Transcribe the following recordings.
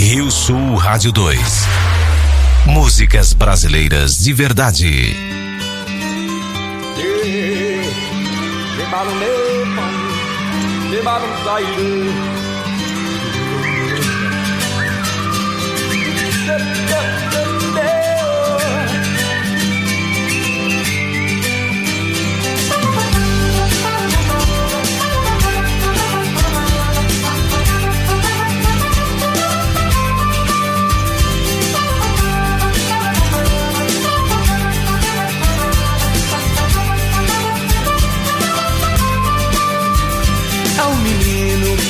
Rio Sul Rádio 2. Músicas brasileiras de verdade.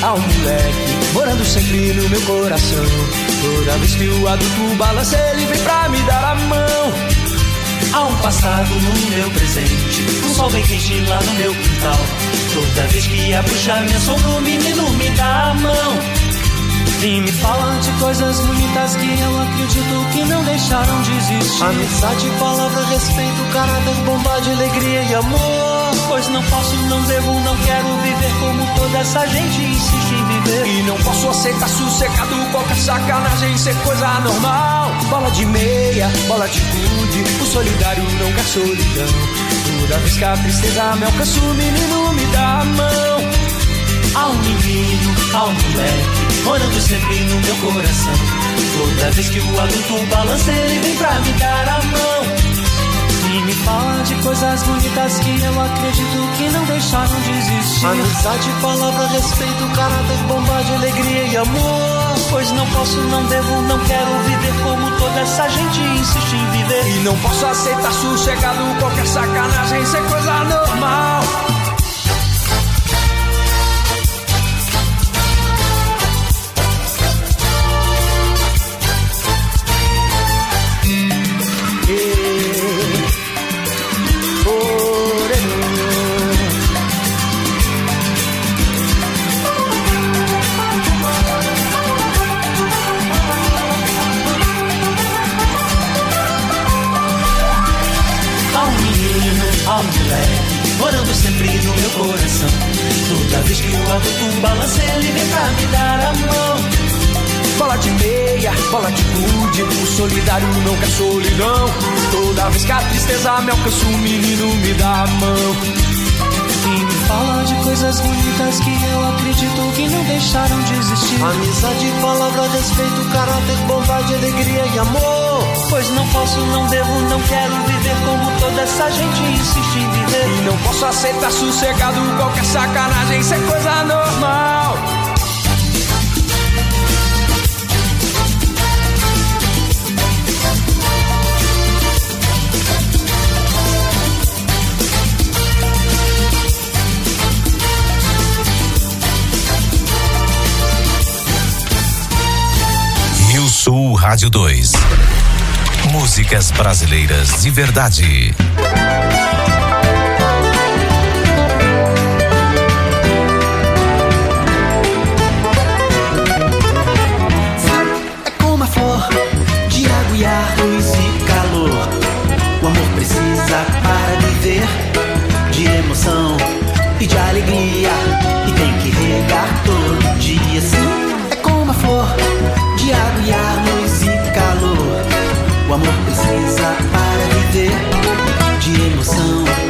Há um moleque morando sempre no meu coração. Toda vez que o adulto balança, ele vem pra me dar a mão. Há um passado no meu presente, um sol bem quente lá no meu quintal. Toda vez que a bruxa me assombra, o menino me dá a mão. E me fala de coisas bonitas que eu acredito que não deixaram de existir. Amizade, palavra, respeito, caráter, bondade, alegria e amor. Pois não posso, não devo, não quero viver como toda essa gente insiste em viver. E não posso aceitar sossegado qualquer sacanagem ser coisa normal. Bola de meia, bola de gude, o solidário não quer solidão. Toda vez que a tristeza me alcança, o menino me dá a mão. Um menino, um moleque, morando sempre no meu coração. Toda vez que o adulto balança, ele vem pra me dar a mão. E me fala de coisas bonitas que eu acredito que não deixaram de existir. Amizade, palavra, respeito, caráter, bondade, alegria e amor. Pois não posso, não devo, não quero viver como toda essa gente insiste em viver. E não posso aceitar sossegado qualquer sacanagem ser coisa normal. Solidário não quer solidão. Toda vez que a tristeza me alcança, o menino me dá a mão. E me fala de coisas bonitas que eu acredito que não deixaram de existir. Amizade, palavra, respeito, caráter, bondade, alegria e amor. Pois não posso, não devo, não quero viver como toda essa gente insiste em viver. E não posso aceitar sossegado qualquer sacanagem, isso é coisa normal. Rádio 2. Músicas brasileiras de verdade. É como a flor de água e ar, luz e calor. O amor precisa para viver de emoção e de alegria. E tem que regar todo dia, sim. É como a flor de água e ar. O amor precisa para viver de emoção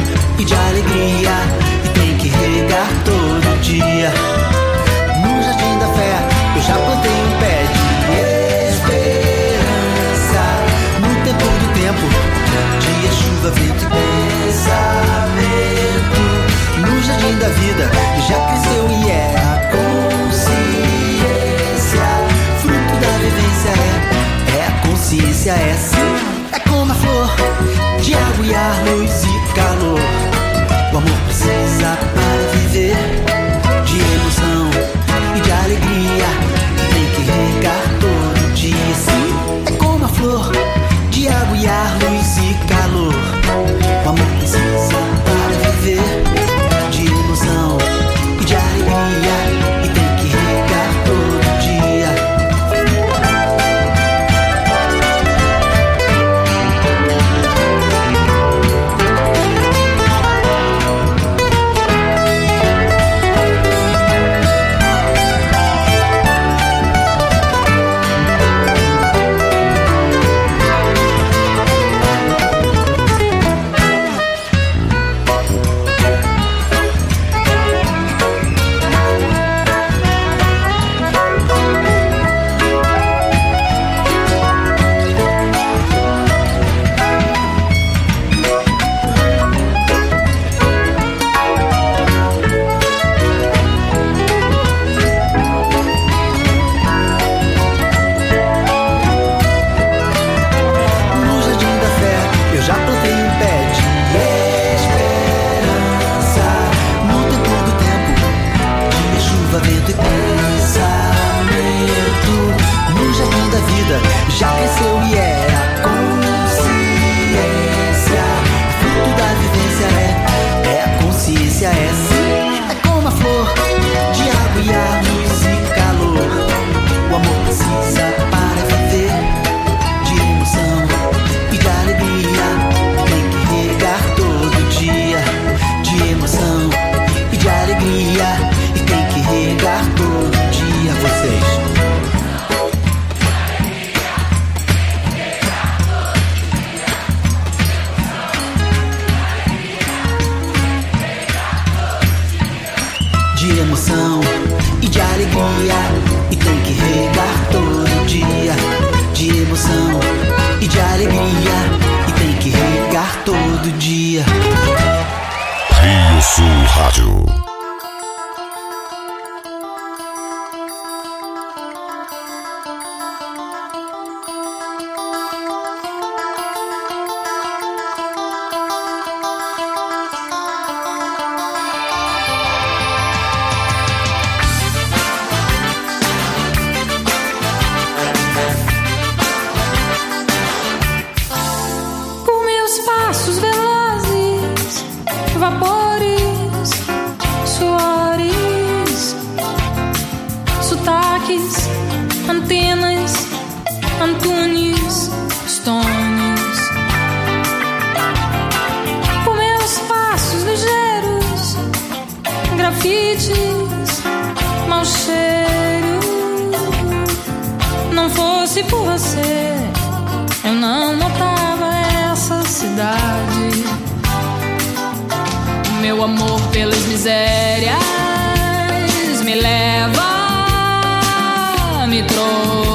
Senhor.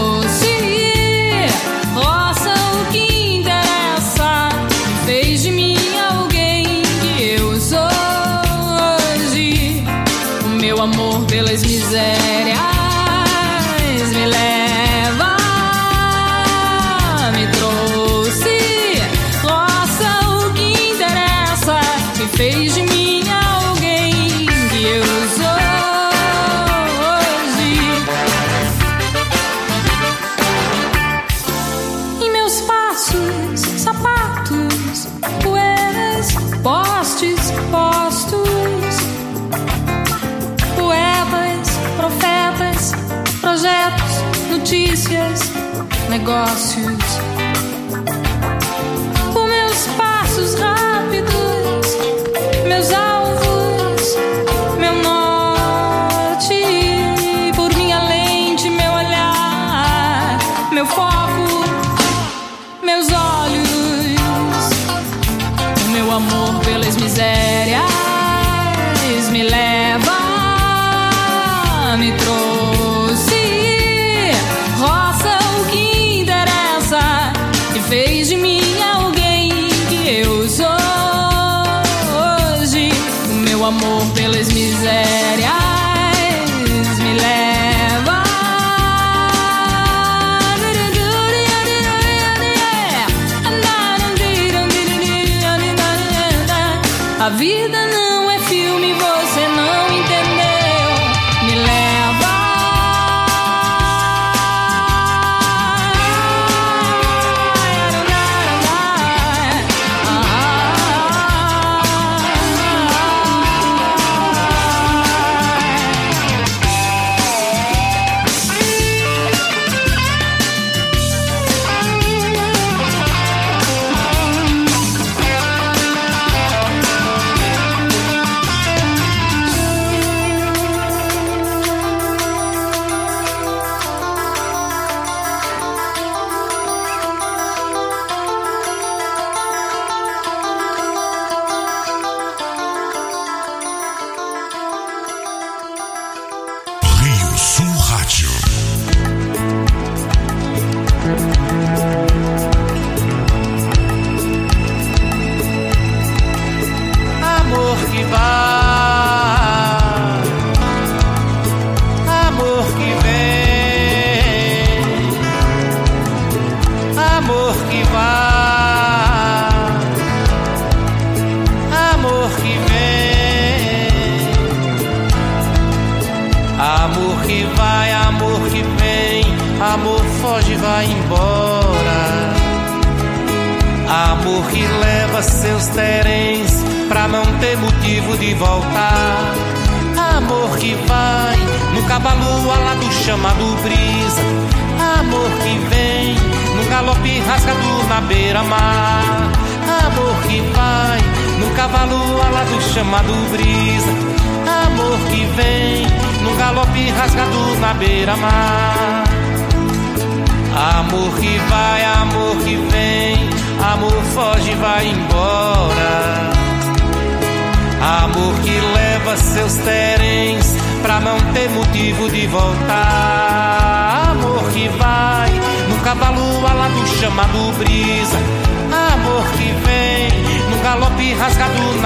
negócio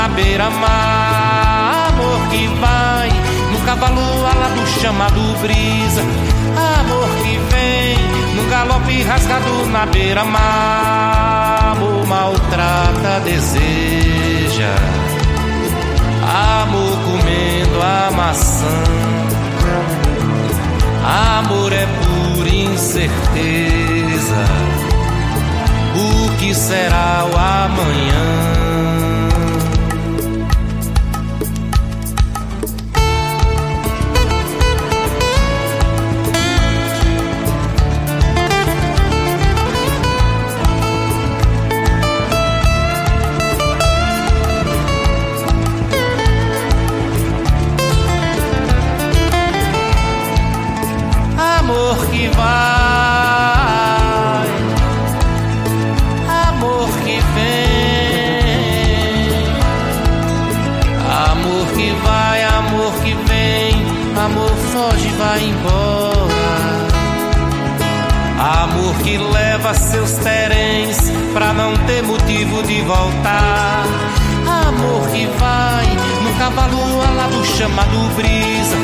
saber amar. Amor que vai no cavalo alado chamado brisa. Amor que vem no galope rasgado na beira-mar. Amor maltrata, deseja. Amor comendo a maçã. Amor é pura incerteza. O que será o amanhã? a seus terens pra não ter motivo de voltar. Amor que vai num cavalo alado chamado brisa.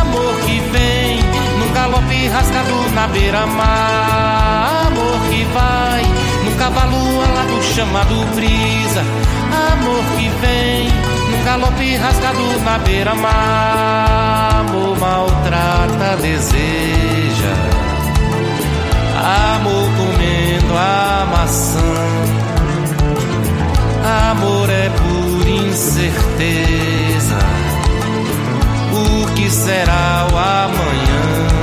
Amor que vem num galope rasgado na beira-mar. Amor que vai num cavalo alado chamado brisa. Amor que vem num galope rasgado na beira-mar. Amor maltrata, deseja. Amor comendo a maçã. Amor é por incerteza. O que será o amanhã?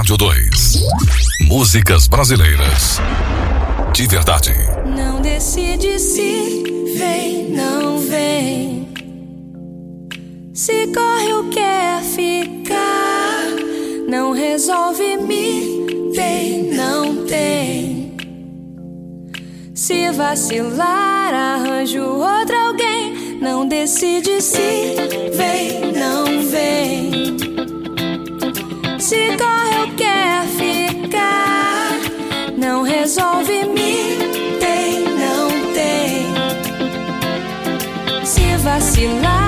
Rádio 2. Músicas brasileiras. De verdade. Não decide se vem, não vem. Se corre ou quer ficar. Não resolve me tem, não tem. Se vacilar, arranjo outro alguém. Não decide se vem, não vem. vacilar.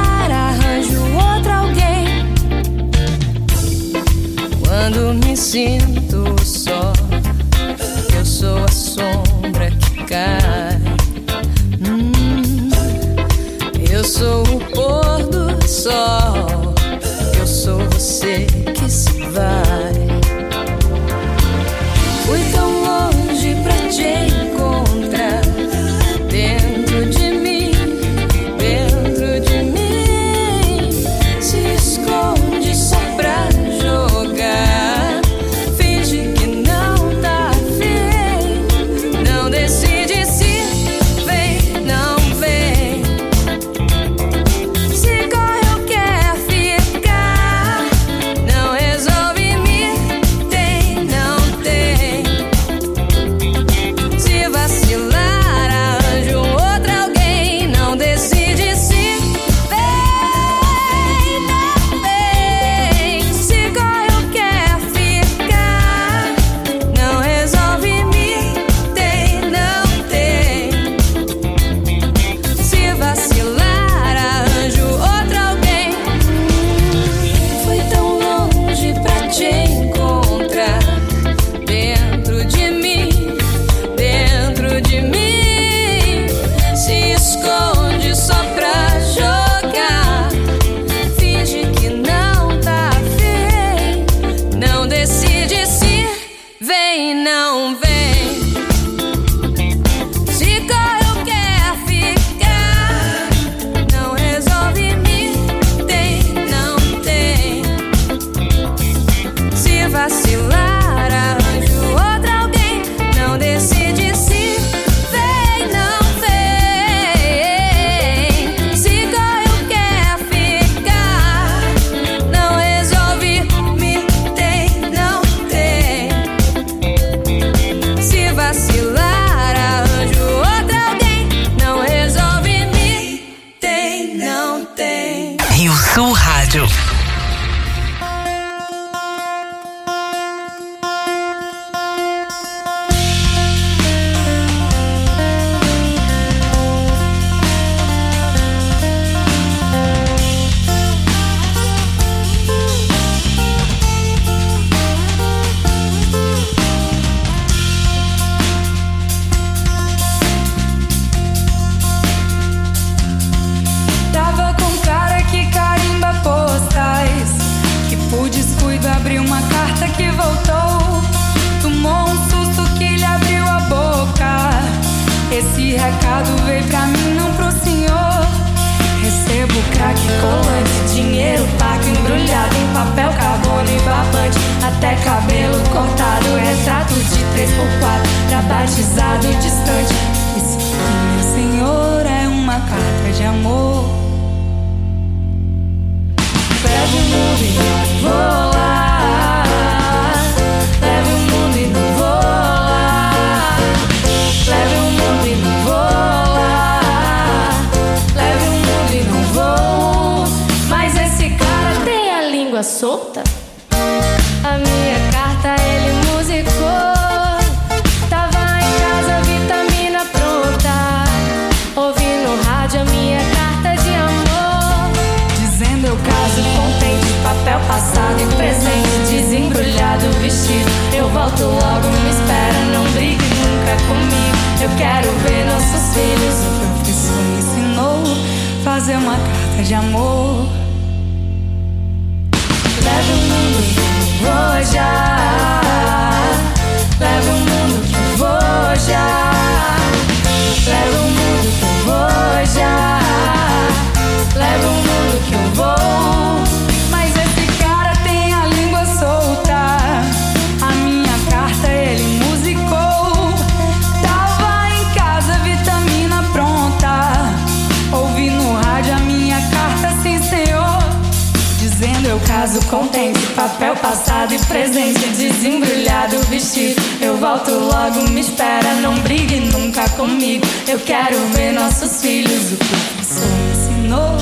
Dizendo eu caso contente, papel passado e presente, desembrulhado vestido. Eu volto logo, me espera, não brigue nunca comigo. Eu quero ver nossos filhos. O professor me ensinou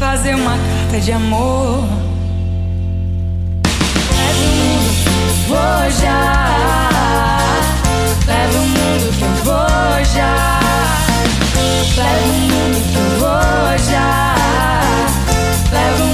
fazer uma carta de amor. Leve o mundo, vou já. Leve o mundo que eu vou já. Leve o mundo que eu vou já. Leve o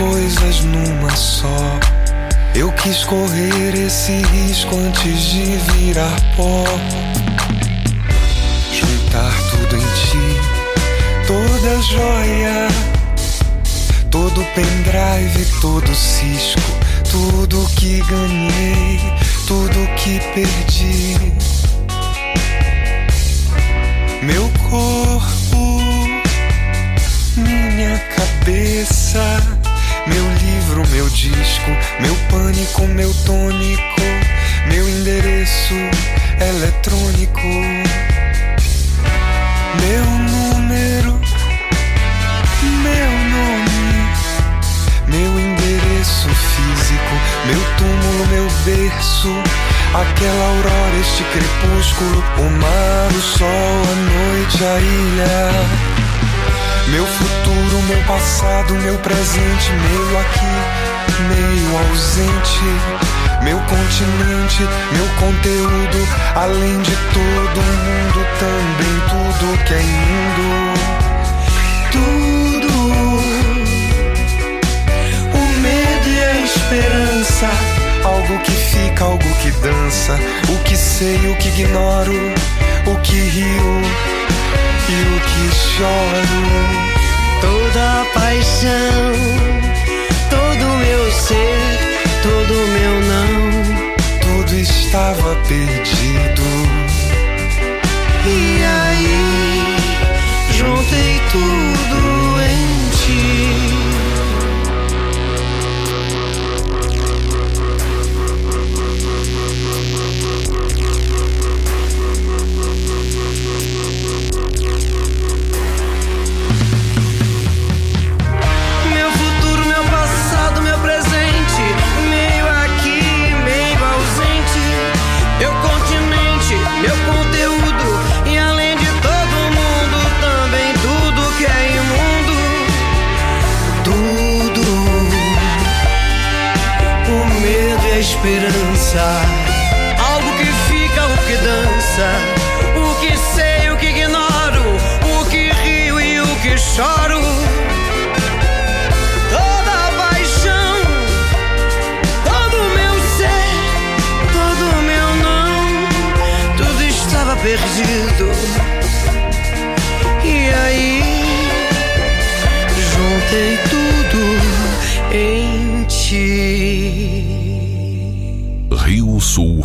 coisas numa só. Eu quis correr esse risco antes de virar pó. Juntar tudo em ti, toda joia, todo pendrive, todo cisco, tudo que ganhei, tudo que perdi. Meu corpo, minha cabeça, meu livro, meu disco, meu pânico, meu tônico, meu endereço eletrônico, meu número, meu nome, meu endereço físico, meu túmulo, meu berço, aquela aurora, este crepúsculo, o mar, o sol, a noite, a ilha. Meu futuro, meu passado, meu presente, meio aqui, meio ausente. Meu continente, meu conteúdo, além de todo mundo, também tudo que é indo. Tudo. O medo e a esperança, algo que fica, algo que dança. O que sei, o que ignoro, o que rio e o que choro. Toda a paixão, todo meu ser, todo meu não. Tudo estava perdido. E aí, coisas inside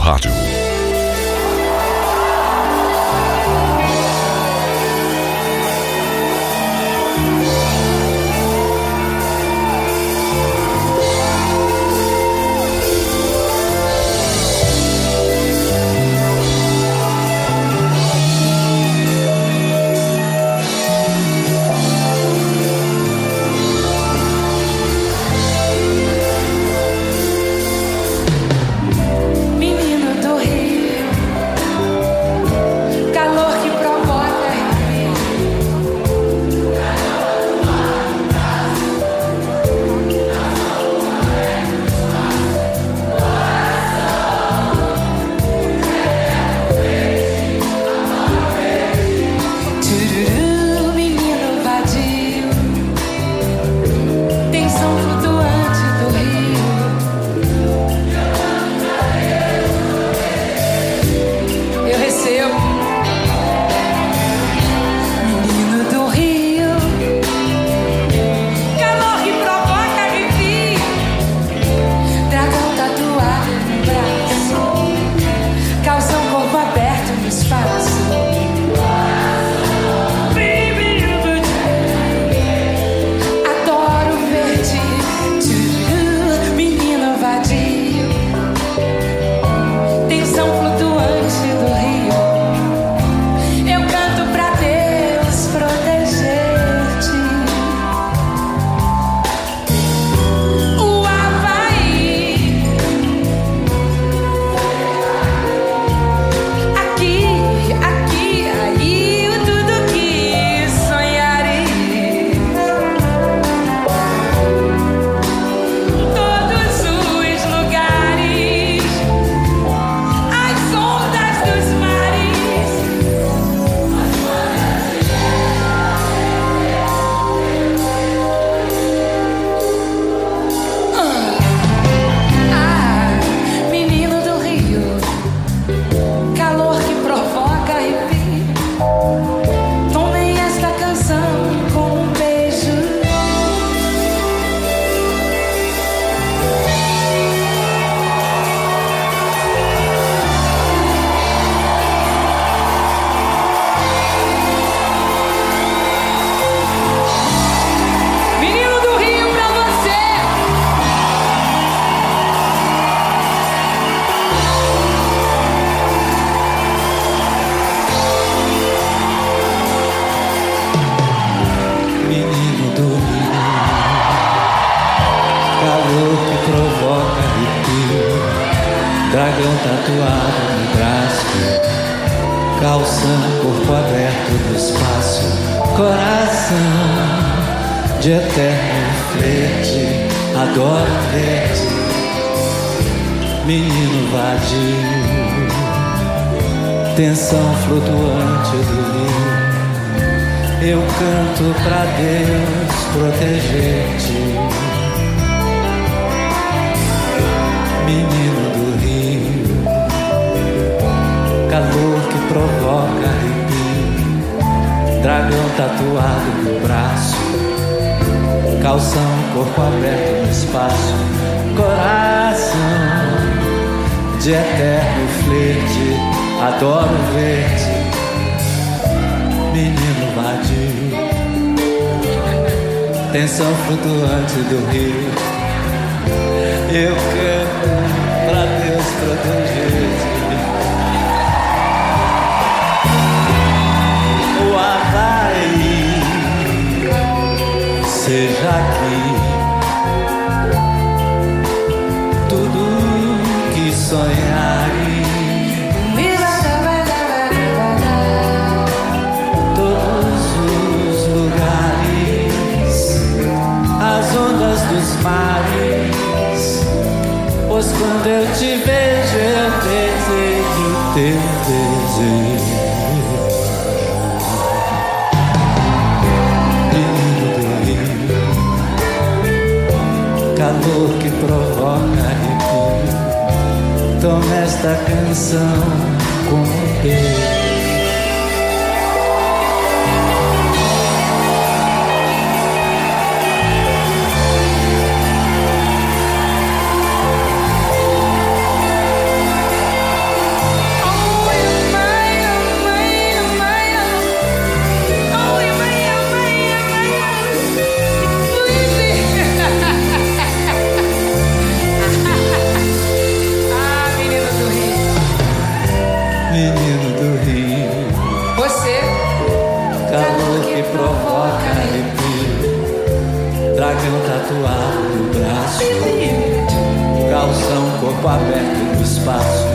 Hatu. terno verde, agora verde, menino vadio, tensão flutuante do rio. Eu canto pra Deus proteger-te, menino do rio, calor que provoca arrepio, dragão tatuado no braço Calção, corpo aberto no espaço, coração de eterno flerte. Adoro ver-te, menino vadio. Tensão flutuante do rio. Eu canto pra Deus proteger-te. Pois quando eu te vejo, eu desejo teu desejo. Lindo calor que provoca arrepio. Toma esta canção com o teu corpo aberto no espaço.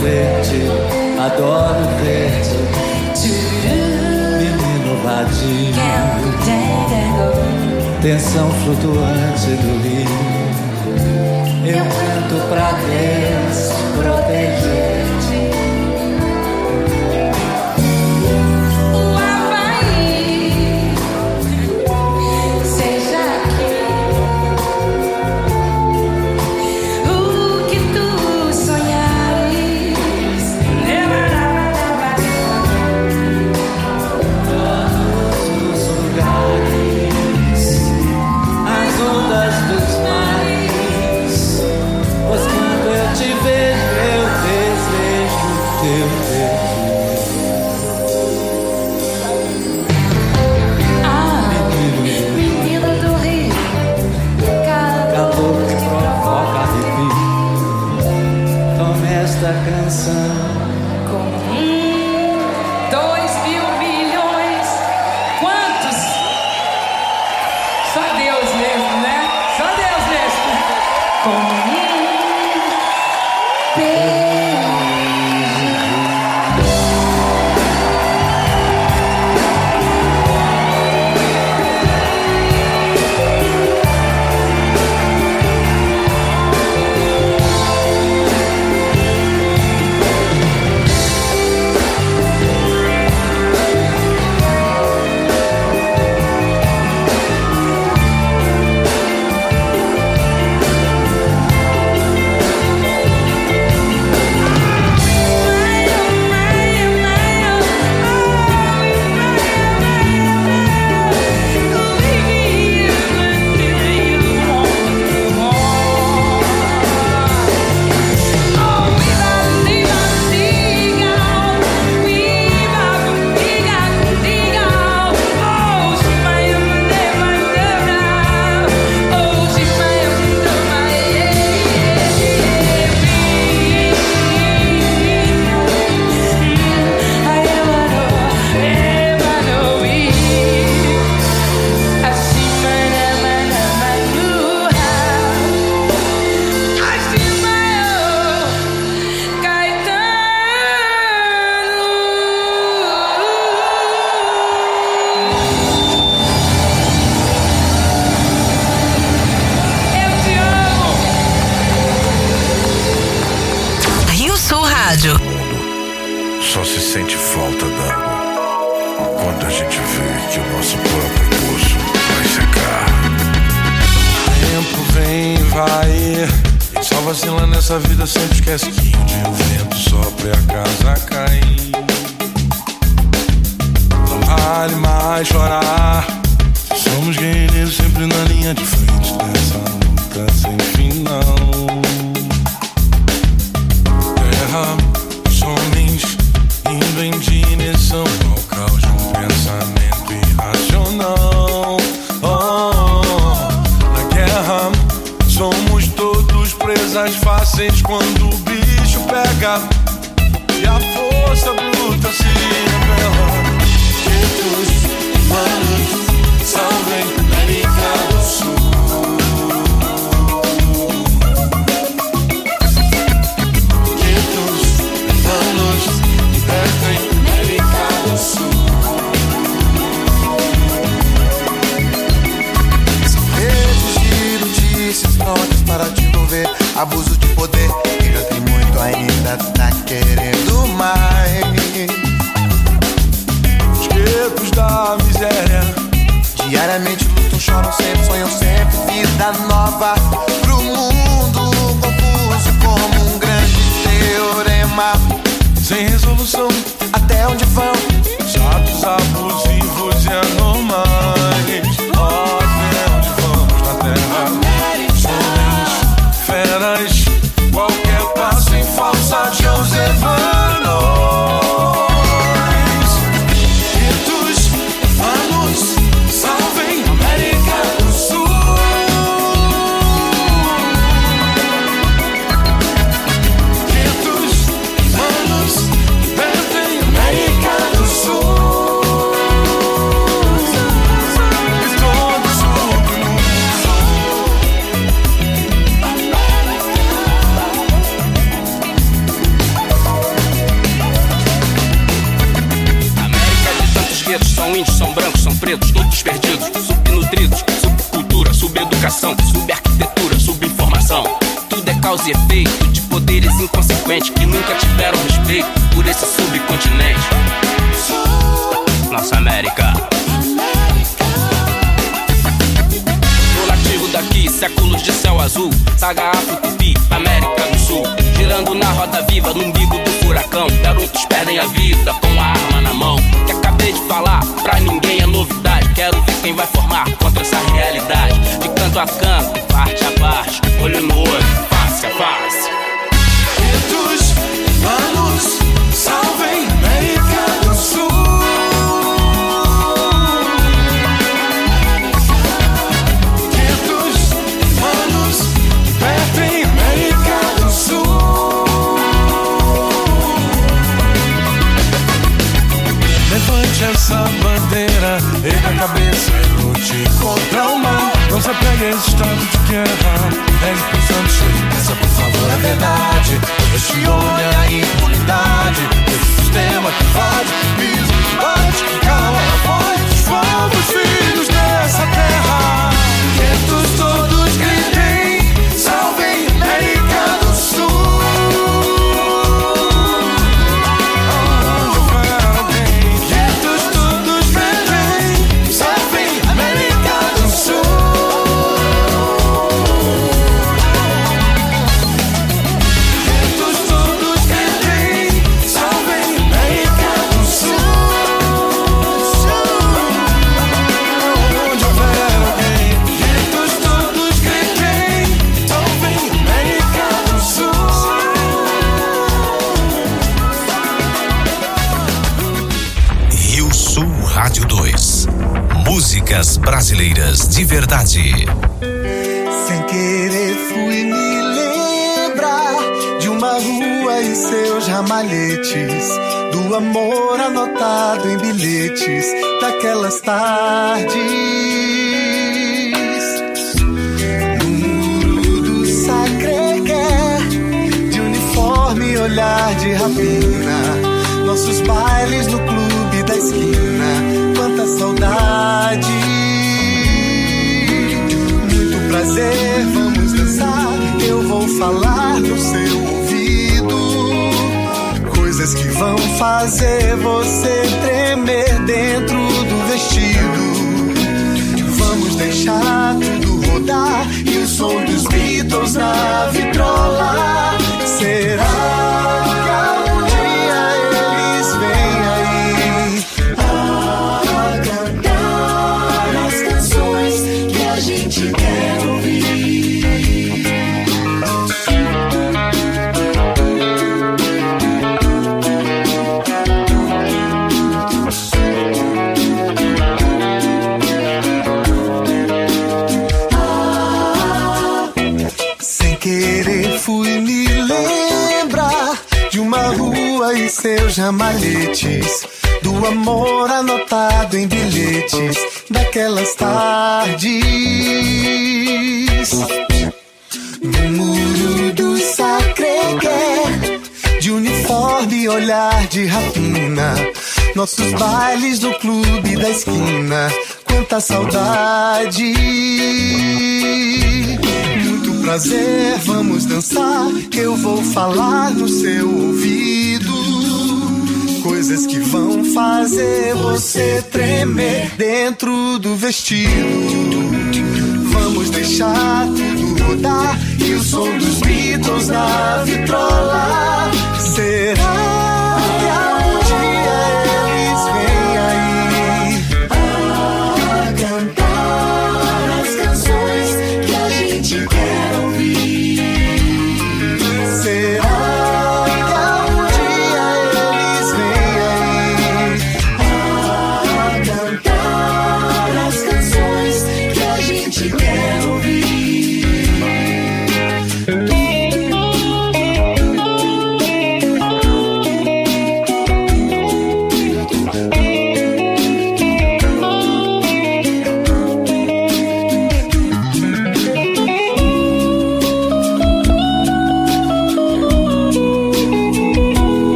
verde, adoro verde. Menino vadio, tensão flutuante do rio. Eu canto pra Deus. Subeducação, subarquitetura, subinformação. Tudo é causa e efeito de poderes inconsequentes que nunca tiveram respeito por esse subcontinente. Nossa América. Nativo daqui, séculos de céu azul, saga afro-tupi, América do Sul. Girando na roda viva, no umbigo do furacão. Garotos perdem a vida com a arma na mão. Que acabei de falar, pra ninguém é novidade. Quero ver quem vai formar contra essa realidade. A canto, parte a parte, olho no olho, mal. Não se apegue a esse estado de guerra. Pensando, cheio, pensa por favor a verdade. Questione a impunidade desse sistema que invade, pisa, bate, cala a voz dos povos brasileiras de verdade. Sem querer fui me lembrar de uma rua e seus ramalhetes, do amor anotado em bilhetes daquelas tardes. Muro do Sacré-Cœur, de uniforme e olhar de rapina, nossos bailes no clube da esquina, quanta saudade. Prazer, vamos dançar. Eu vou falar no seu ouvido coisas que vão fazer você tremer dentro do vestido. Vamos deixar tudo rodar e o som dos Beatles na vitrola. Será camaletes do amor anotado em bilhetes daquelas tardes. No muro do sacregué, de uniforme olhar de rapina, nossos bailes no clube da esquina, quanta saudade. Muito prazer, vamos dançar, eu vou falar no seu ouvido Coisas que vão fazer você tremer dentro do vestido. Vamos deixar tudo mudar e o som dos Beatles na vitrola será.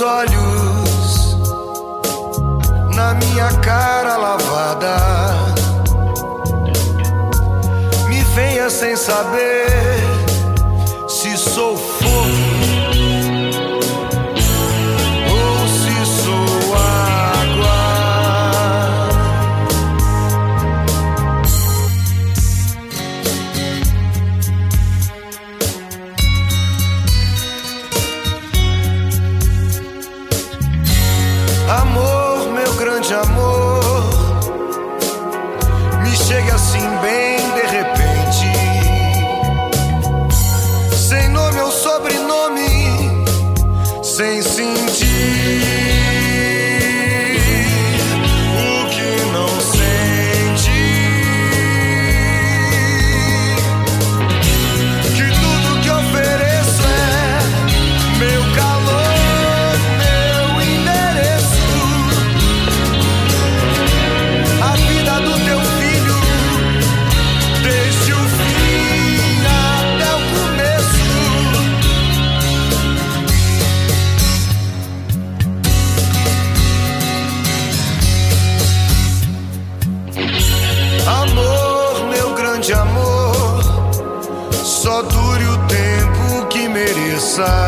olhos na minha cara lavada. Me venha sem saber. side.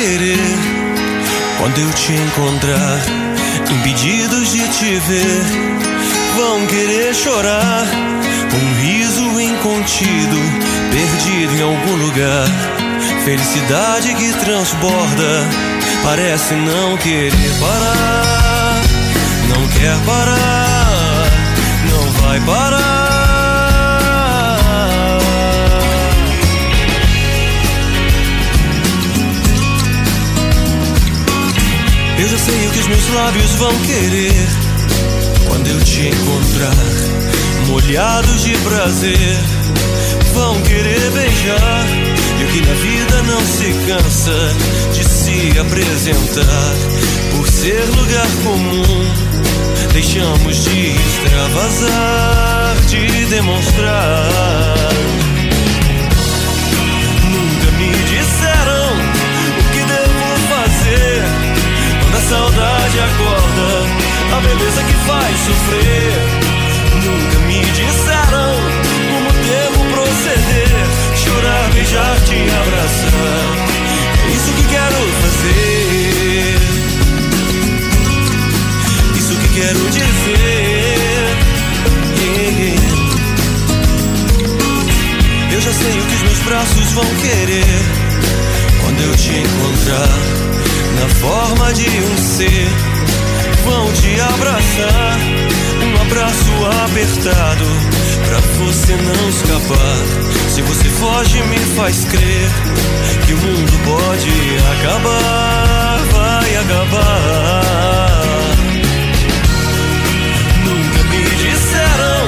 Olhos vão beijar, te abraçar. É isso que quero fazer. Isso que quero dizer. Yeah. Eu já sei o que os meus braços vão querer quando eu te encontrar na forma de um ser. Vão te abraçar, um abraço apertado pra você não escapar. Se você foge, me faz crer que o mundo pode acabar, vai acabar. Nunca me disseram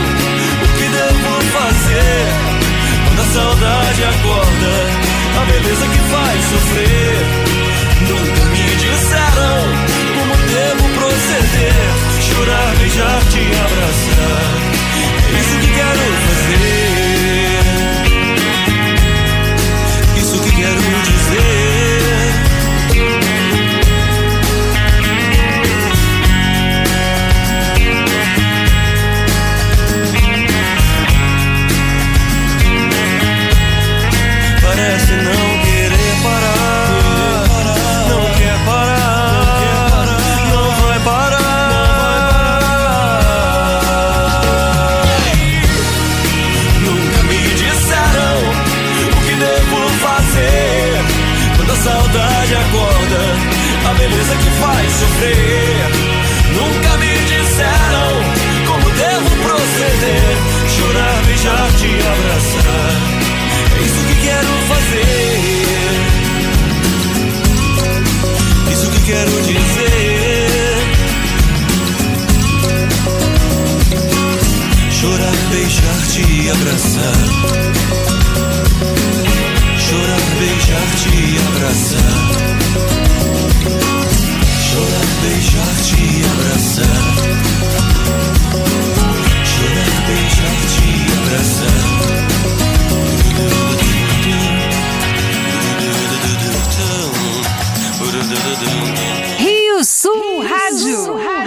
o que devo fazer quando a saudade acorda, a beleza que faz sofrer. Nunca me disseram como devo proceder, chorar, beijar, te abraçar. É isso que quero fazer. Beleza que faz sofrer. Nunca me disseram como devo proceder, chorar, beijar, te abraçar. É isso que quero fazer. Isso que quero dizer. Chorar, beijar, te abraçar. Chorar, beijar, te abraçar. Rio Sul Rádio.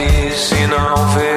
Esforce se não vê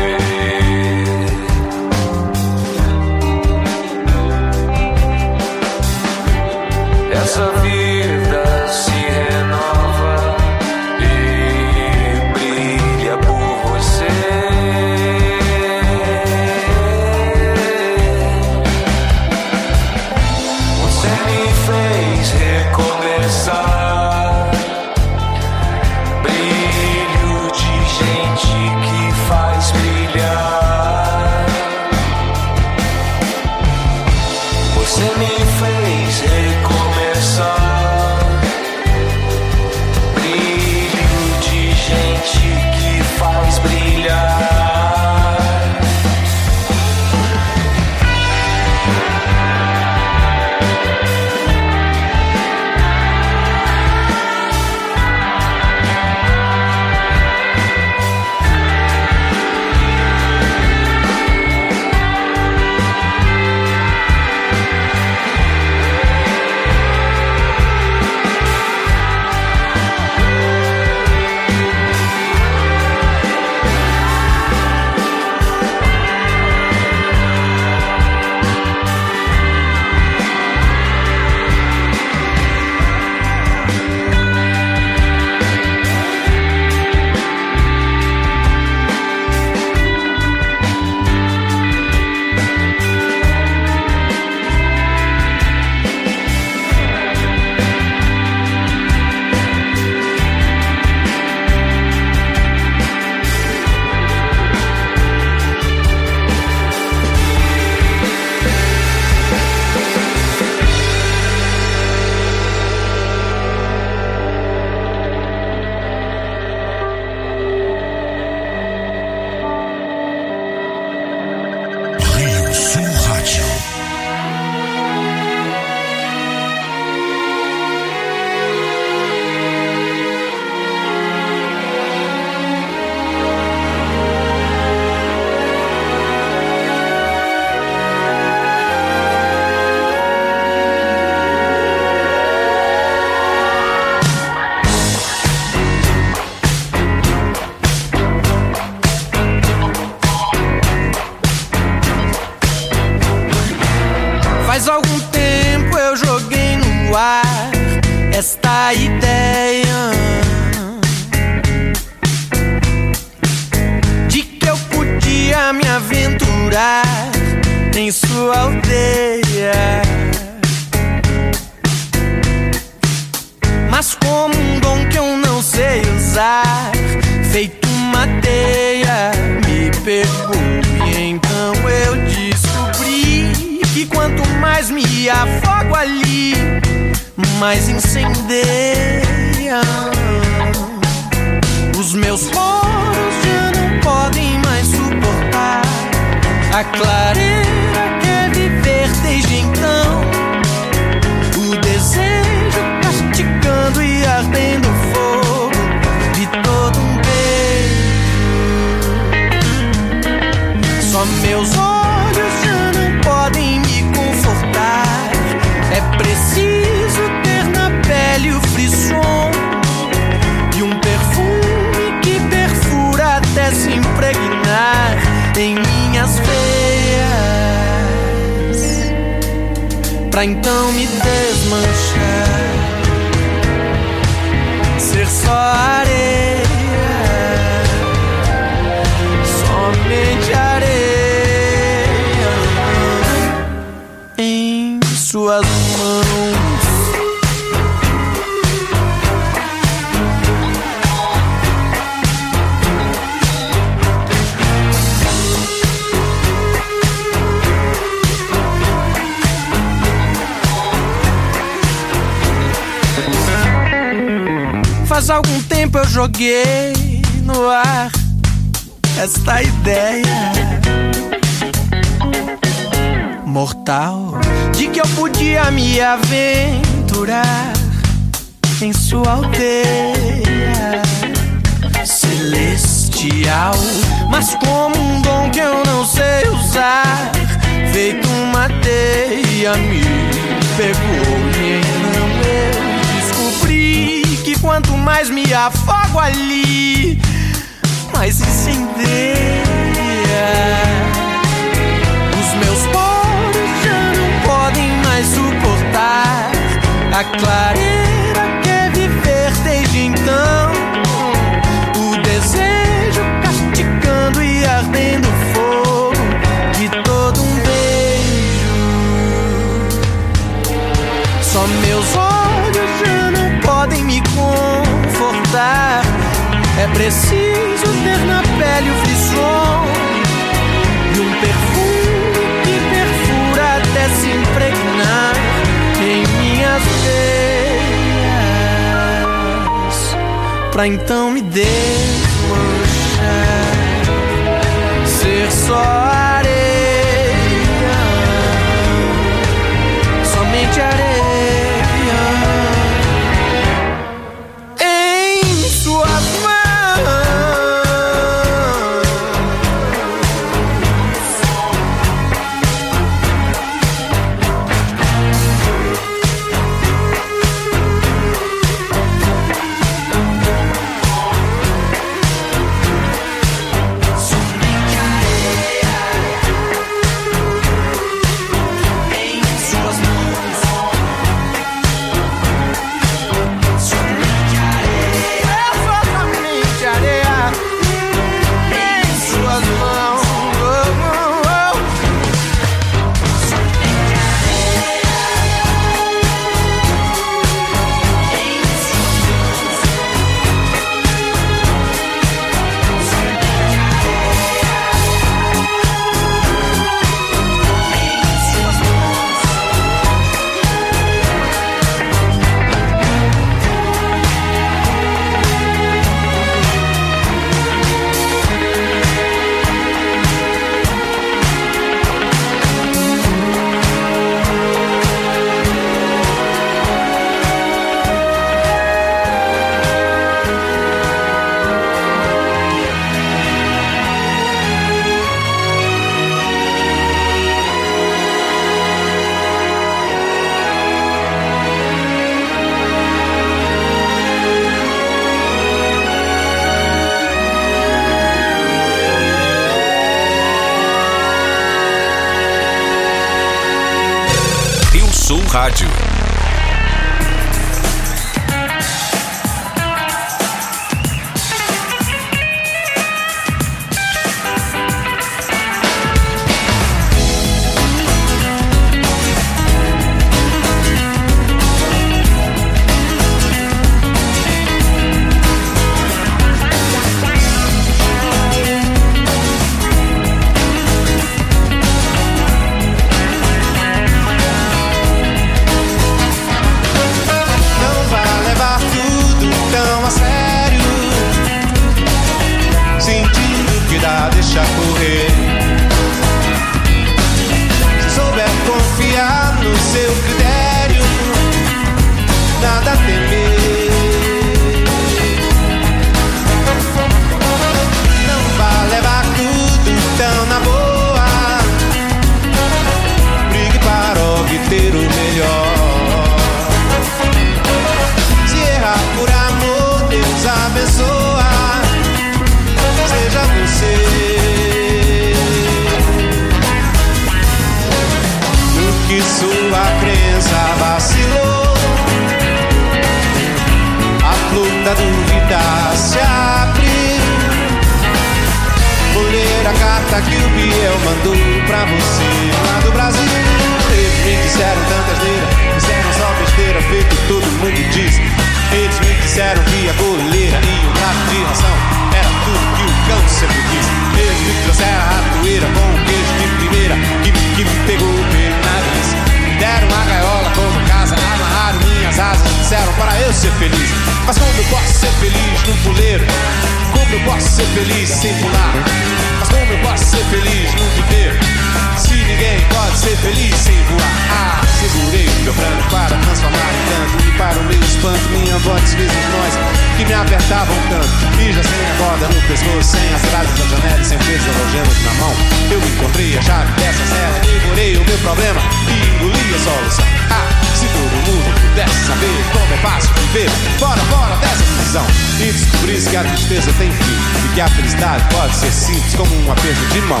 na mão. Eu encontrei a chave dessa cela, devorei o meu problema e engoli a solução. Ah, se todo mundo pudesse saber como é fácil viver fora, fora dessa prisão. E descobrisse que a tristeza tem fim e que a felicidade pode ser simples como um aperto de mão.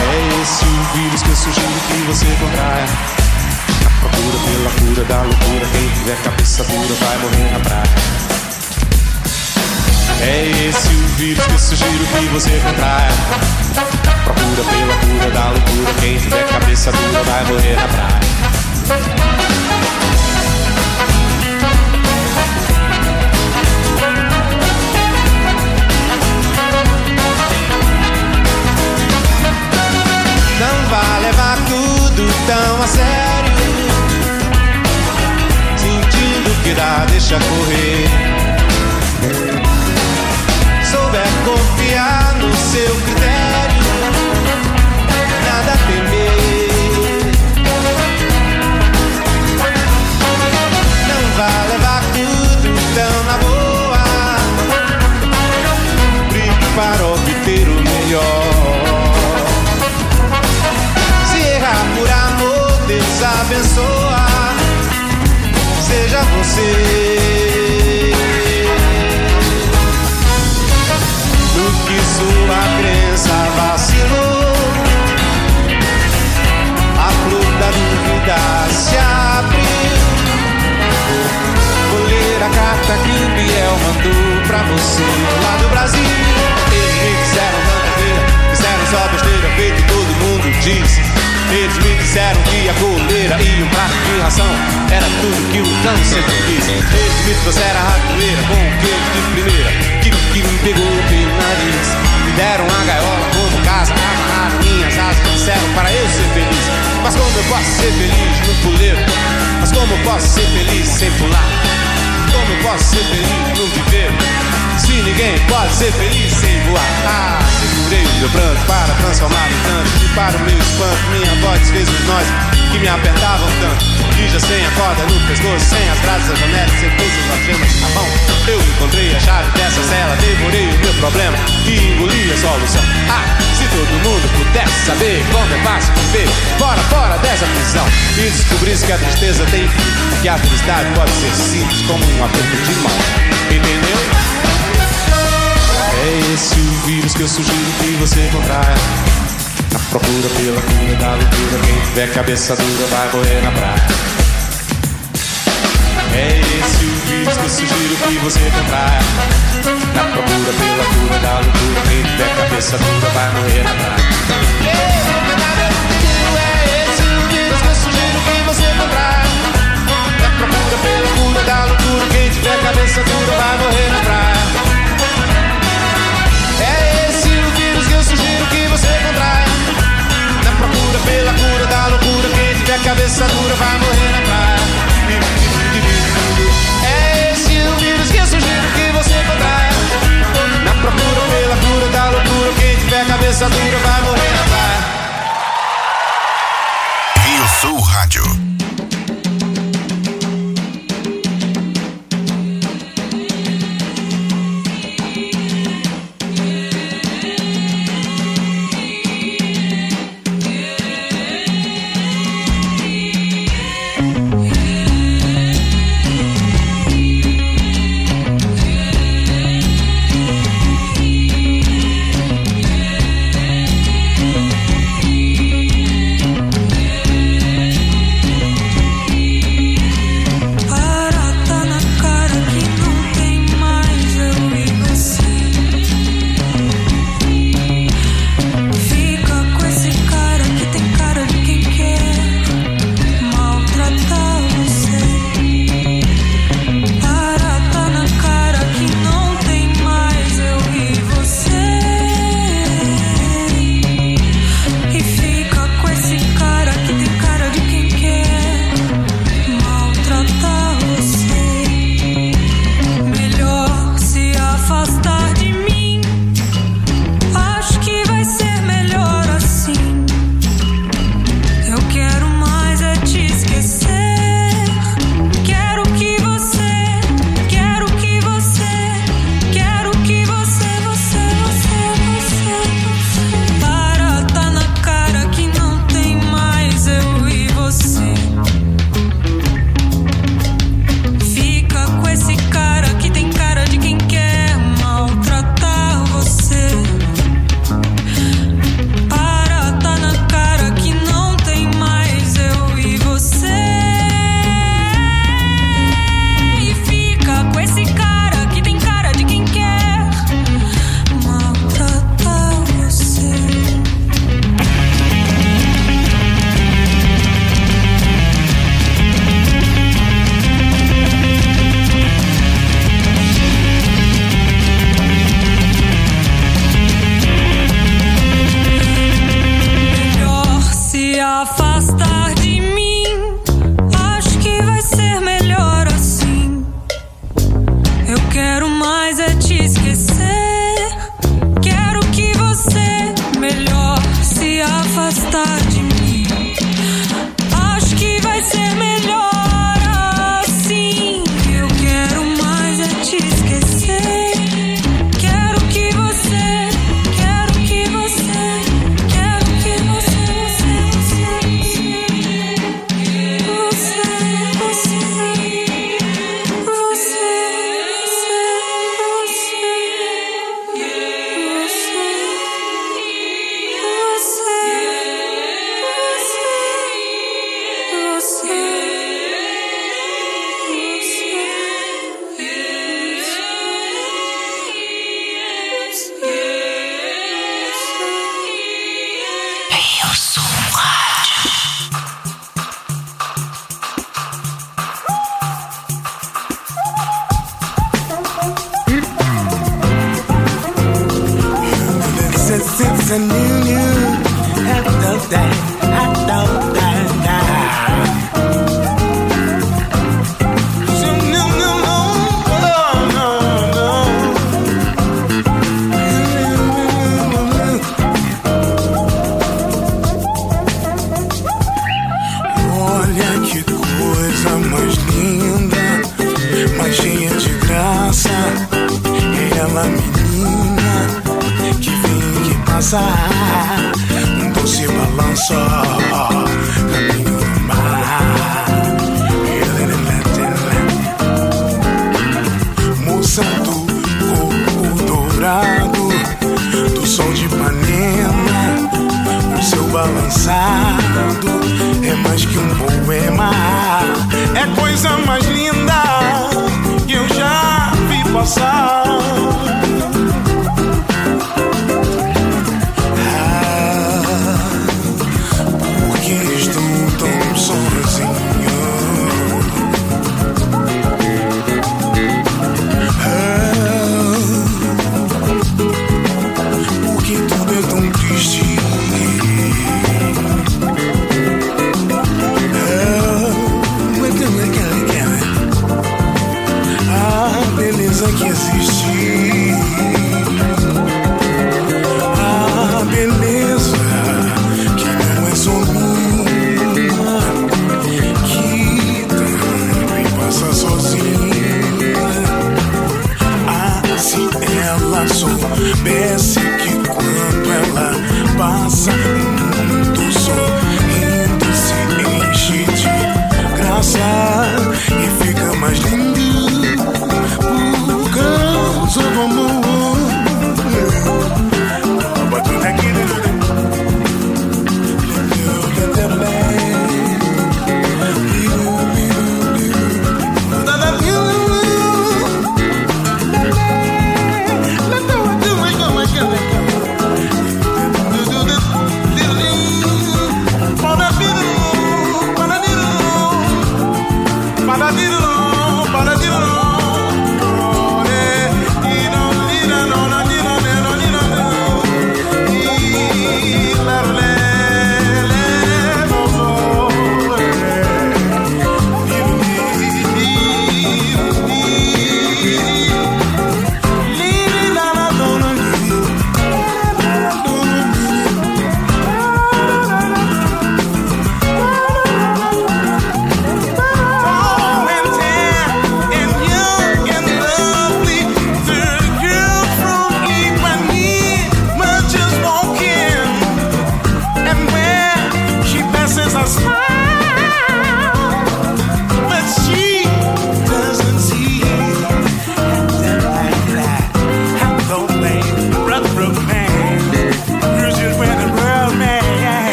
É esse o vírus que eu sugiro que você contraia. A procura pela cura da loucura, quem tiver cabeça dura vai morrer na praia. É esse o vírus que eu sugiro que você contraia. Procura pela cura da loucura. Quem tiver cabeça dura vai morrer na praia. Não vá levar tudo tão a sério. Sentindo que dá, deixa correr. Seu critério, nada a temer. Não vai levar tudo tão na boa. Brigue para obter o melhor. Se errar por amor, Deus abençoa. Seja você. Que sua crença vacilou, a flor da dúvida se abriu. Vou ler a carta que o Biel mandou pra você lá do Brasil. Eles me disseram tanta feira, disseram só besteira, feito todo mundo diz. Eles me disseram que a coleira e um prato de ração era tudo que o cão sempre quis. Eles me trouxeram a ratoeira com um queijo de primeira, que, que me pegou pelo nariz. Me deram a gaiola como casa, amarraram minhas asas, disseram para eu ser feliz. Mas como eu posso ser feliz no puleiro? Mas como eu posso ser feliz sem pular? Como eu posso ser feliz no viver? Se ninguém pode ser feliz sem voar. Ah, segurei o meu pranto para transformar em canto. E para o meu espanto, minha voz desfez os nós que me apertavam tanto. Já sem a corda no pescoço, sem as grades da janela, sem todas as algemas na mão. Eu encontrei a chave dessa cela, devorei o meu problema e engoli a solução. Ah, se todo mundo pudesse saber como é fácil viver fora, fora dessa prisão. E descobrisse que a tristeza tem fim, que a felicidade pode ser simples como um aperto de mão. Entendeu? É esse o vírus que eu sugiro que você contraia. Na procura pela cura da loucura, quem tiver cabeça dura vai morrer na praia. É esse o vírus que eu sugiro que você contraia. Na procura pela cura da loucura, quem tiver cabeça dura vai morrer na praia. É esse o vírus que eu sugiro que você. Na procura pela cura da loucura, quem tiver cabeça dura vai morrer na praia. Procura pela cura da loucura, quem tiver cabeça dura vai morrer na praia. É esse o vírus que eu sugiro que você contraia. Na procura pela cura da loucura, quem tiver cabeça dura vai morrer na praia. Rio Sul Rádio.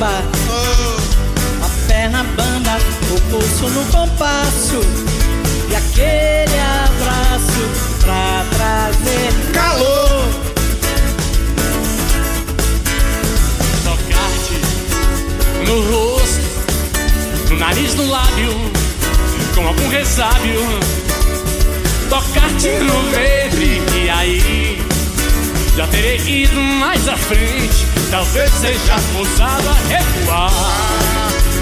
bamba, a perna banda, o pulso no compasso e aquele abraço pra trazer calor. Tocar-te no rosto, no nariz, no lábio, com algum ressábio. Tocar-te no ventre e aí já terei ido mais à frente talvez seja forçado a recuar.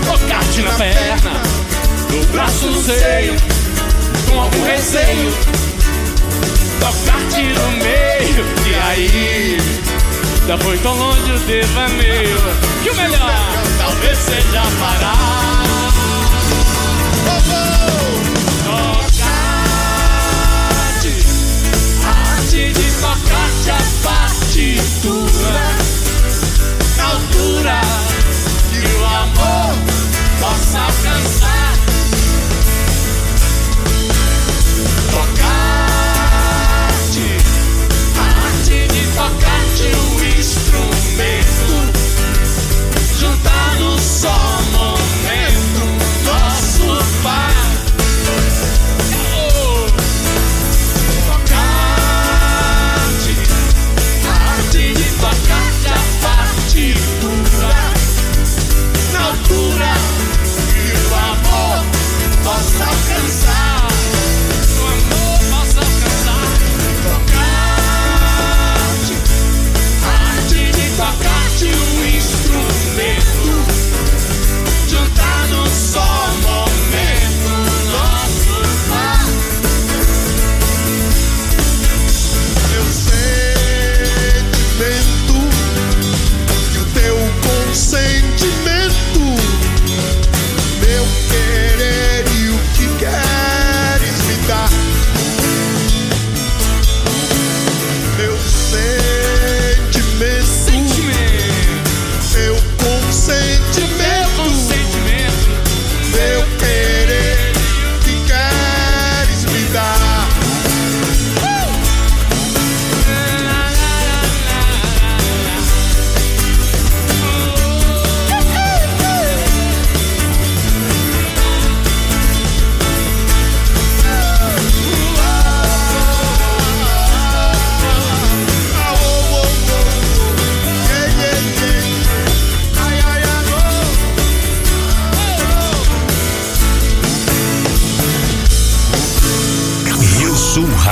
Tocar-te na perna, no braço, no seio, com algum receio. Tocar-te no meio, e aí? Já foi tão longe o devaneio que o melhor talvez seja parar. Tocar-te, arte de tocar. que o amor possa alcançar.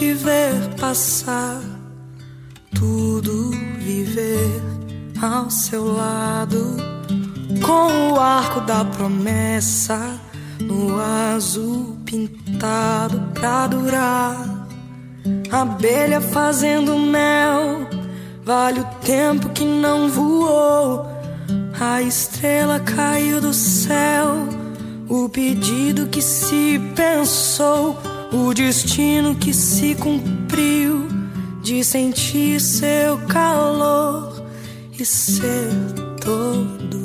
Te ver passar, tudo viver ao seu lado, com o arco da promessa no azul pintado pra durar. Abelha fazendo mel, vale o tempo que não voou. A estrela caiu do céu, o pedido que se pensou, o destino que se cumpriu, de sentir seu calor e ser todo.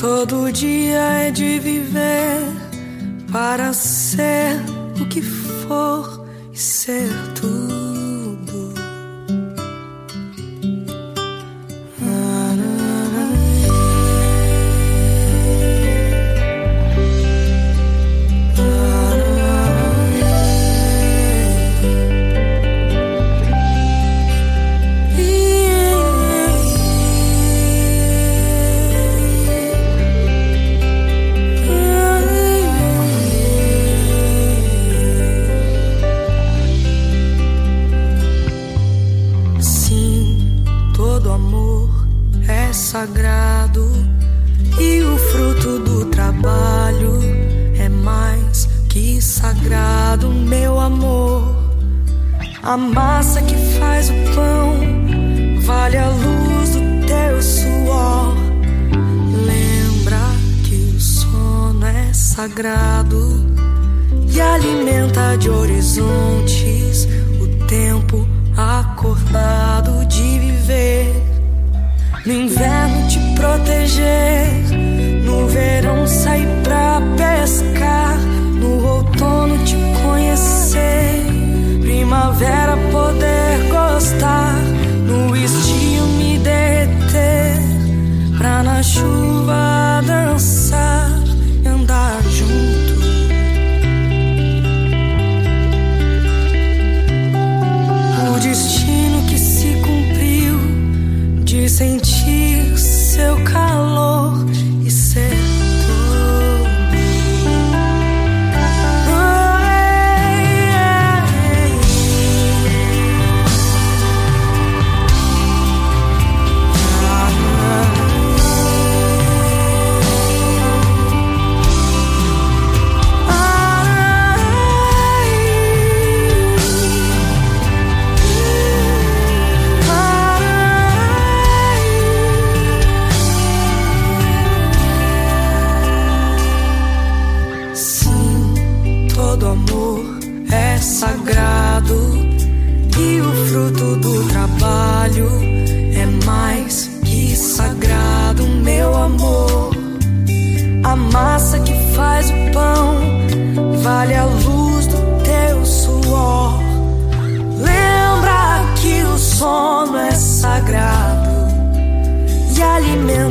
Todo dia é de viver para ser o que for e ser tudo. De horizontes o tempo acordado de viver. No inverno te proteger, no verão sair pra pescar, no outono te conhecer, primavera poder gostar, no estio me derreter, pra na chuva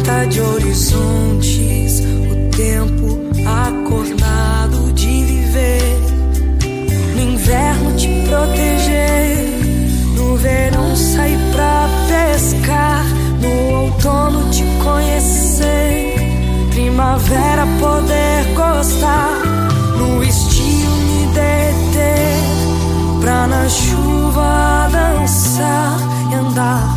alimenta de horizontes o tempo acordado de viver. No inverno te proteger, no verão sair pra pescar, no outono te conhecer, primavera poder gostar, no estio me deter, pra na chuva dançar e andar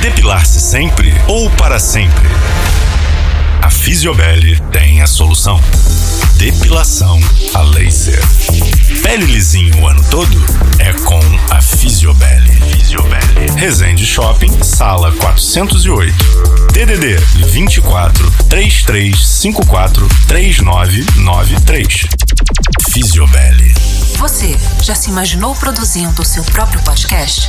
Depilar-se sempre ou para sempre? A Fisiobel tem a solução. Depilação a laser. Pele lisinho o ano todo? É com a Fisiobel. Fisiobel. Resende Shopping, sala 408. DDD 24 3354 3993. Fisiobel. Você já se imaginou produzindo o seu próprio podcast?